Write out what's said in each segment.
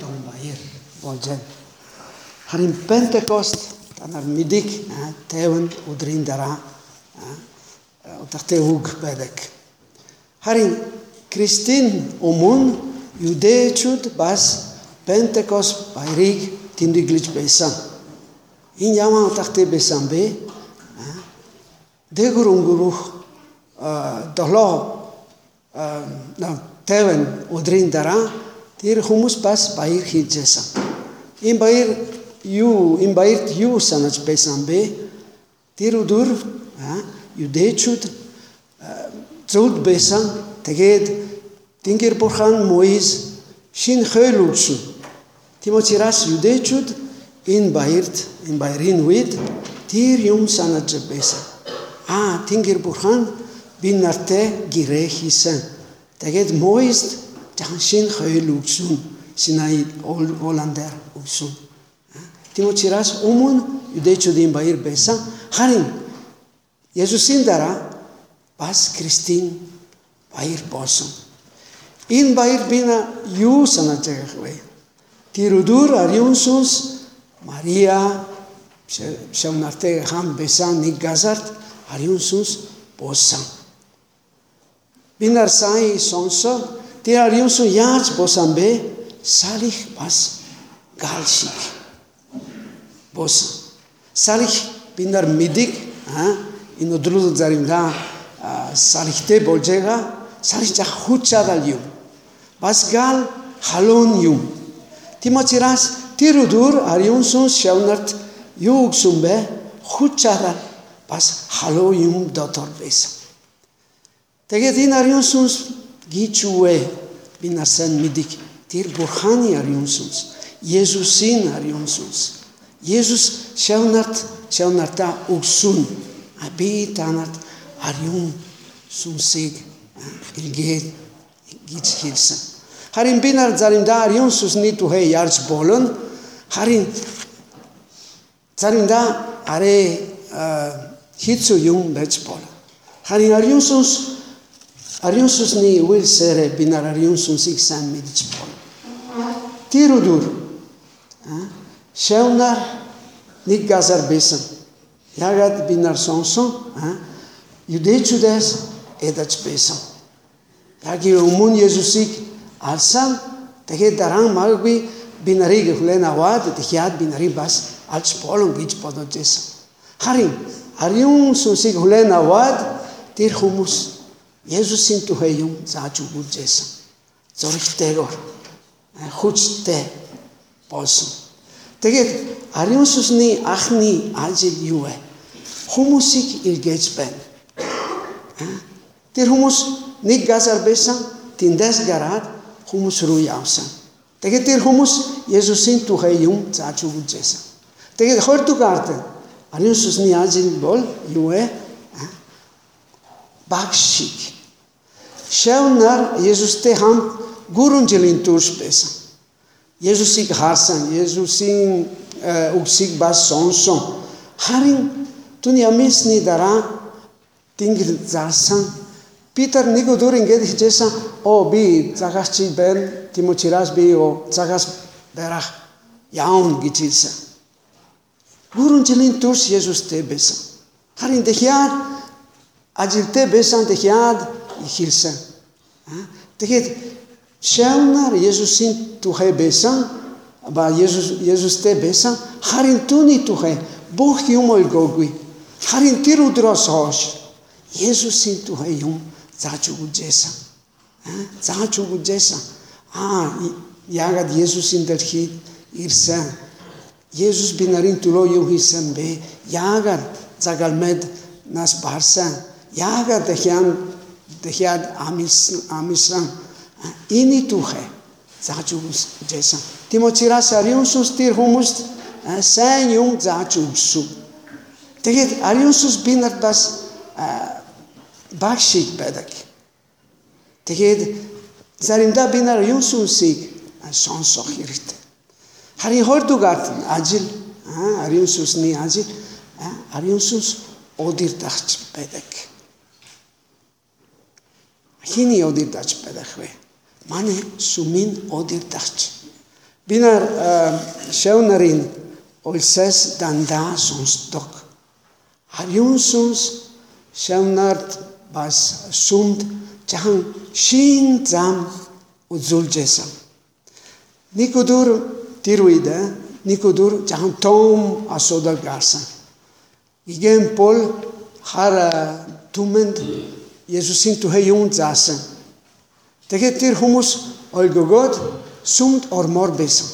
том баяр болж байна. Харин Пентекост та нар мэдик 50 өдрийн дараа удаатай үг байдаг. Харин Кристин өмнө юдэчүүд бас Пентекост баярыг тэмдэглэж байсан. Энэ ямар удаатай байсан бэ? Дээгүр өнгөрөх долоо на 50 өдрийн дараа тэр хүмүүс бас баяр хийжсэн. Энэ баяр юу энэ баярт юу санаж байсан бэ? Тэр өдөр юдэчүүд зөвд байсан. Тэгээд Тэнгэр бурхан Моиз шин хууль өгсөн. Тимотирас юдэчүүд энэ баярт энэ баярын үед тэр юм санаж байсан. Аа Тэнгэр бурхан би нартай гэрээ хийсэн. Тэгээд Моиз жахан шин хууль өгсөн. Синай Оландер өгсөн. Тийм учраас өмнө юдэчүүдийн баяр байсан. Харин Есүсийн дараа бас Кристин баяр болсон. Энэ баяр бина юу санаж байгаа вэ? Тэр өдөр ариун сүнс Мария шавнартай хам байсан нэг газарт ариун сүнс буусан. Бинар сай сонсоо тэр ариун сүнс яаж буусан бэ? Салих бас гал шиг буусан. Салих бинар мэдик аа энэ өдрүүд заримдаа салхитэй болж байгаа салхи жах хүчаадал юм. Бас гал халуун юм. Тимочирас тэр өдөр ариун сүнс шавнарт юу гэсэн бэ? Хүчаадал бас халуун юм дотор байсан. Тэгээд энэ ариун сүнс гिचүвэ би насан мэдик тэр бурханы ариун сүнс Есүсийн ариун сүнс Есүс шавнарт шавнартаа өгсөн би танарт ариун сүнсийг илгээд гэж хэлсэн. Харин би нар заримдаа ариун сүнсний тухай ярьж болно. Харин заримдаа арай хэцүү юм байж болно. Харин ариун сүнс ариун сүнсний үйлсээр би нар ариун сүнсийг сайн мэдж болно. Тэр өдөр шавнар нэг газар байсан Ягаад би нар сонсон юдэчүүдээс эдэж байсан. Яг өмнө Есүсийг алсан тэгээд дараа нь магадгүй би нарыг хүлээн аваад тэгэхэд би нарыг бас алж болон гэж бодож байсан. Харин ариун сүнсийг хүлээн аваад тэр хүмүүс Есүсийн тухай юм зааж өгүүлж байсан. Зургтайгаар хүчтэй болсон. Тэгээд ариун сүнсний анхны ажил юу вэ? Хүмүүсийг илгээж байна. Тэр хүмүүс нэг газар байсан, тэндээс гараад хүмүүс рүү явсан. Тэгээд тэр хүмүүс Есүсийн тухай юм зааж өгч байсан. Тэгээд хоёрдугаарт ариун сүнсний ажил бол юу вэ? Багшиг. Шавнар Есүстэй хамт гурван жилийн турш байсан. Есүсийг харсан, Есүсийн үгсийг бас сонсон. Харин түүний амисны дараа тэнгэр зарсан. Питер нэг өдөр ингэж хэлжсэн, "Оо би цагаач байна. Тимотирас би оо цагаас барах яун" гэж хэлсэн. Гурван жилийн турш Есүстэй байсан. Харин дахиад ажилтай байсан дахиад хэлсэн. Тэгэхээр Шаунар Есүсийн тухай байсан ба Есүс Есүстэй байсан харин түүний тухай бүх юм ойлгоогүй. Харин тэр өдрөөс хойш Есүсийн тухай юм зааж өгүүлжсэн. Зааж өгүүлжсэн. Аа яагаад Есүсийн дэлхийд ирсэн? Есүс би нарын төлөө юу хийсэн бэ? Яагаад загалмэд нас барсан? Яагаад дахиад дахиад амис амисан Эний түүхэ зааж өгсөн. Тимотирас ариун сүнс тэр хүмүүст сайн юм зааж өгсөн. Тэгээд ариун сүнс би нарт бас багшиг байдаг. Тэгээд заримдаа би нар сүнсийг сонсох хэрэгтэй. Харин хоёрдугаар ажил ариун сүнсний ажил ариун сүнс удирдахч байдаг. Хиний удирдахч байдаг вэ? манай сүмийн удирдахч. бид нар шав нарын улсаас дандаа сонсдог. Ариун сүнс шав нарт бас сүмд жахан шин зам үзүүлжсэн. Өдөр тэр үед нэг өдөр жахан том асуудал гарсан. Igen Paul har түмэнд Есүсийн тухай юм заасан. Тэгээд тэр хүмүүс ойгогод сүмд ормоор байсан.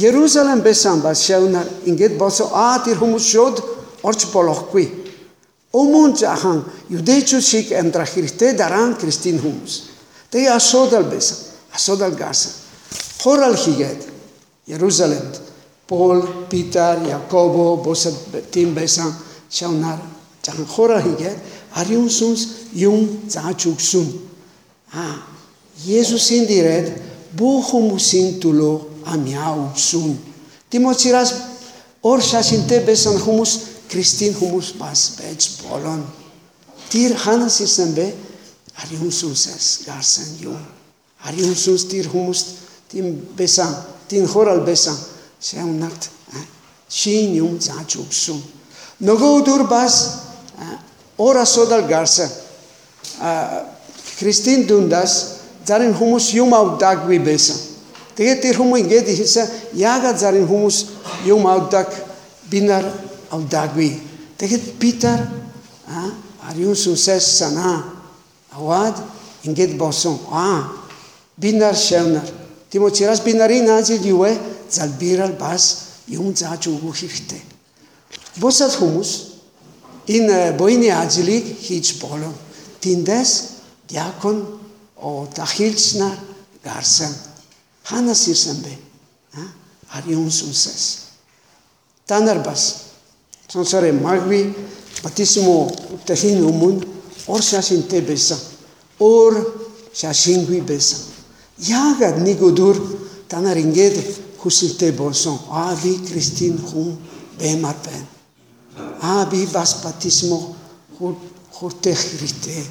Ерүсалим байсан ба шавнаар ингээд босоо аа тэр хүмүүс шууд орч болохгүй. Өмнө жахан юдэчүүд шиг амьдрах хэрэгтэй дараа нь христийн хүмүүс. Тэгээ асуудал байсан. Асуудал гарсан. Хорал хийгээд Ерүсалимд Пол, Питер, Якобо босод тийм байсан шавнаар жахан хорал хийгээд ариун сүнс юм зааж өгсөн. Аа Есүсийн дээрээ бүх хүмүүсийн төлөө амиа өгсөн. Тимочирас ор шашинтэй байсан хүмүүс христийн хүмүүс бас байж болон. Тэр ханас ирсэн бэ ариун сүнсээс гарсан юм. Ариун сүнс тэр хүмүүст тийм байсан, тийм хорал байсан. Сэмнат шин юм зааж өгсөн. Нөгөө өдөр бас ор асуудал гарсан. Христийн дундаас зарим хүмүүс юм авдаггүй байсан. Тэгээд тэр хүмүүс ингэж хэлсэн яагаад зарим хүмүүс юм авдаг бинар авдаггүй. Тэгээд Питер а ариун сүнсээс санаа аваад ингэж босон. Аа бинар шавнар. Тимочерас бинарийн ажил юу вэ? Залбирал бас юм зааж өгөх хэрэгтэй. Босод хүмүүс энэ буйны ажлыг хийж болно. Тэндээс диакон о дахилснаар гарсан. Ханаас ирсэн бэ? Ариун сүнсээс. Та нар бас сонсорой магви батисмо тахийн өмнө ор шашинтэй байсан. Өөр шашингүй байсан. Яагаад нэг өдөр та нар ингэж хүсэлтэй болсон? Аа би Кристин хүн бэмар байна аа би бас батисмо хүртэх хэрэгтэй.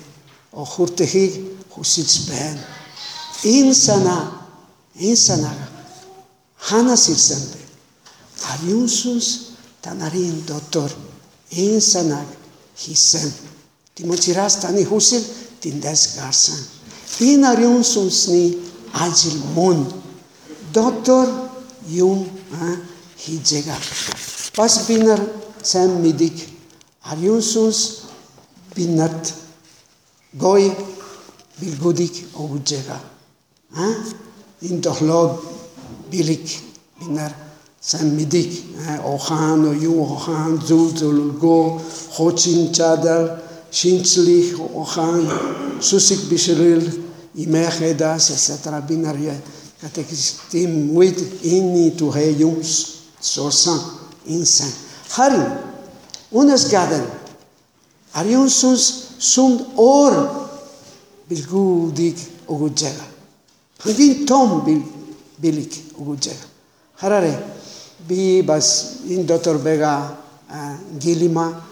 Хүртэхийг хүсэж байна. Энэ санаа энэ санаа ханаас ирсэн бэ? Ариун сүнс та нарын дотор энэ санааг хийсэн. Тимочирас таны хүсэл тэндээс гарсан. Энэ ариун сүнсний ажил мөн дотор юм хийжээга. Бас би нар сайн мэдик ариун сүнс биднэрт гой билгүүдийг өгж байгаа. А энэ тоглоо билик бид нар сайн мэдик охан юу охан зүйл зүйлгөө хочин чадал шинжлэх ухаан сүсэг бишрэл имэхэдас etc бид нар катекистим үед энэ тухай юм сорсан инсан Харин үнэс гадна ариун сүнс сүмд өөр билгүүдийг өгөж байгаа. Хамгийн том билэг өгөж байгаа. Хараарэ би бас энэ дотор байгаа гилима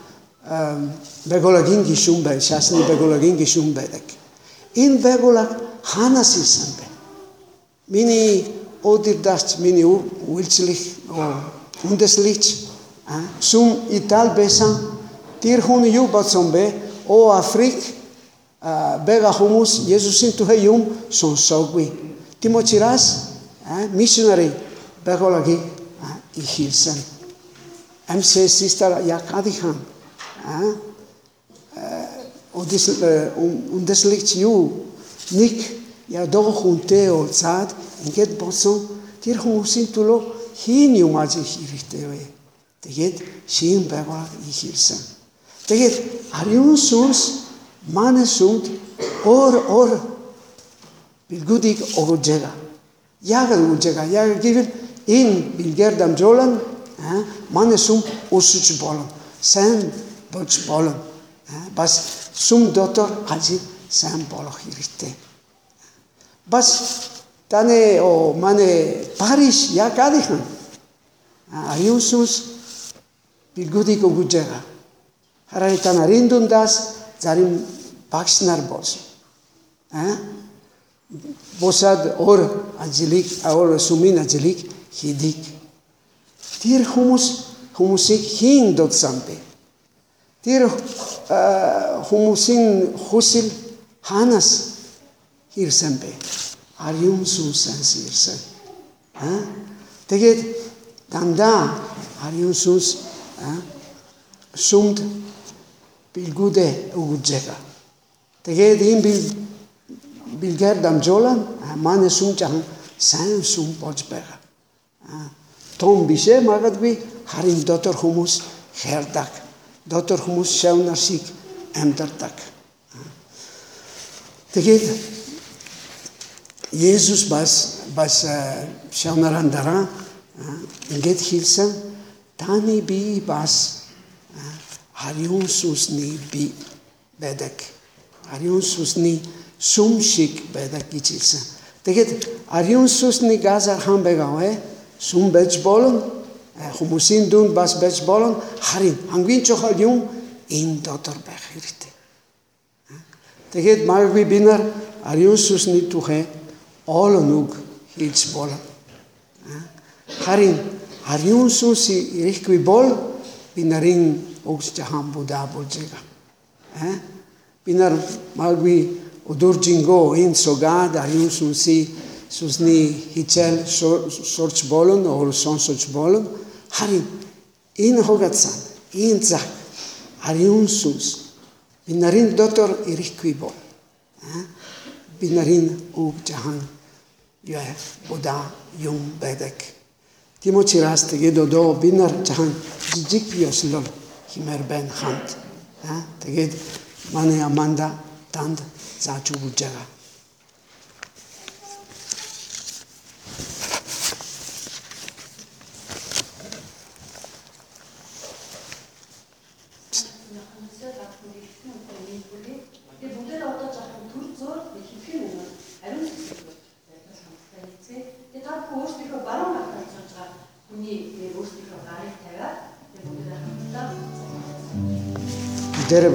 бэголагин гişүн бай, шасны бэголагин гişүн байдаг. Энэ бэголаг ханаас ирсэн бэ? Миний өдөрдөгч миний үйлчлэх үндэслэгч Сум Итал байсан тэр хүн юу бодсон бэ? О Африк бега хүмүүс Есүсийн тухай юм сонсоогүй. Тимочирас мишнери беголаги ихилсэн. Амсе систер якадихан одис ундэслэгч юу нэг ядог хүнтэй уулзаад ингээд болсон тэр хүмүүсийн төлөө хийн юм ажил хэрэгтэй вэ? Тэгээд шин байгааг ихэлсэн. Тэгээд ариун сүнс манай сүнд өөр өөр билгүүдийг өгж байгаа. Яг өгж байгаа. Яг гэвэл энэ билгээр дамжуулан манай сүм өсөж болно. Сайн болж болно. Бас сүм дотор ажил сайн болох хэрэгтэй. Бас таны о манай Париж яг адихан ариун сүнс билгүүдийг өгж байгаа. Хараа та нарын дундаас зарим багш нар болсон. А? Босад ор ажлыг ор сумын ажлыг хийдэг. Тэр хүмүүс хүмүүсийг хийн дутсан бэ. Тэр хүмүүсийн хүсэл ханаас ирсэн бэ. Ариун сүнсээс ирсэн. Аа тэгээд дандаа ариун сүнс аа сүмд билгүүдэ өгж байгаа. Тэгээд ийм бил билгээр дамжуулан манай сүм жахан сайн сүм болж байгаа. Том бишээ магадгүй харин дотор хүмүүс хэрдэг. Дотор хүмүүс шавнар шиг амьдардаг. Тэгээд Есүс бас бас шавнаран дараа ингээд хэлсэн таны би бас ариун сүсний би байдаг. Ариун сүсний сүм шиг байдаг гэж хэлсэн. Тэгээд ариун сүсний газар хан байгаа вэ? Сүм байж болно. Хүмүүсийн дүнд бас байж болно. Харин хамгийн чухал юм энэ дотор байх хэрэгтэй. Тэгээд магадгүй би нар ариун сүсний тухай олон үг хэлж болно. Харин ариун сүс ирэхгүй бол би нарын өгч жахан будаа болж байгаа. Би нар магадгүй өдөржингөө энэ согад ариун сүнсий сүсний хичээл сурч болон өөр сонсож болон харин энэ хогатсан энэ зах ариун сүнс би нарын дотор ирэхгүй бол би нарын үг жахан яа бода юм байдаг тийм учраас тэгээд одоо би нар жахан жижиг ёслол химэр бэн хамт тэгээд манай аманда танд зааж өгж байгаа. Дээрээ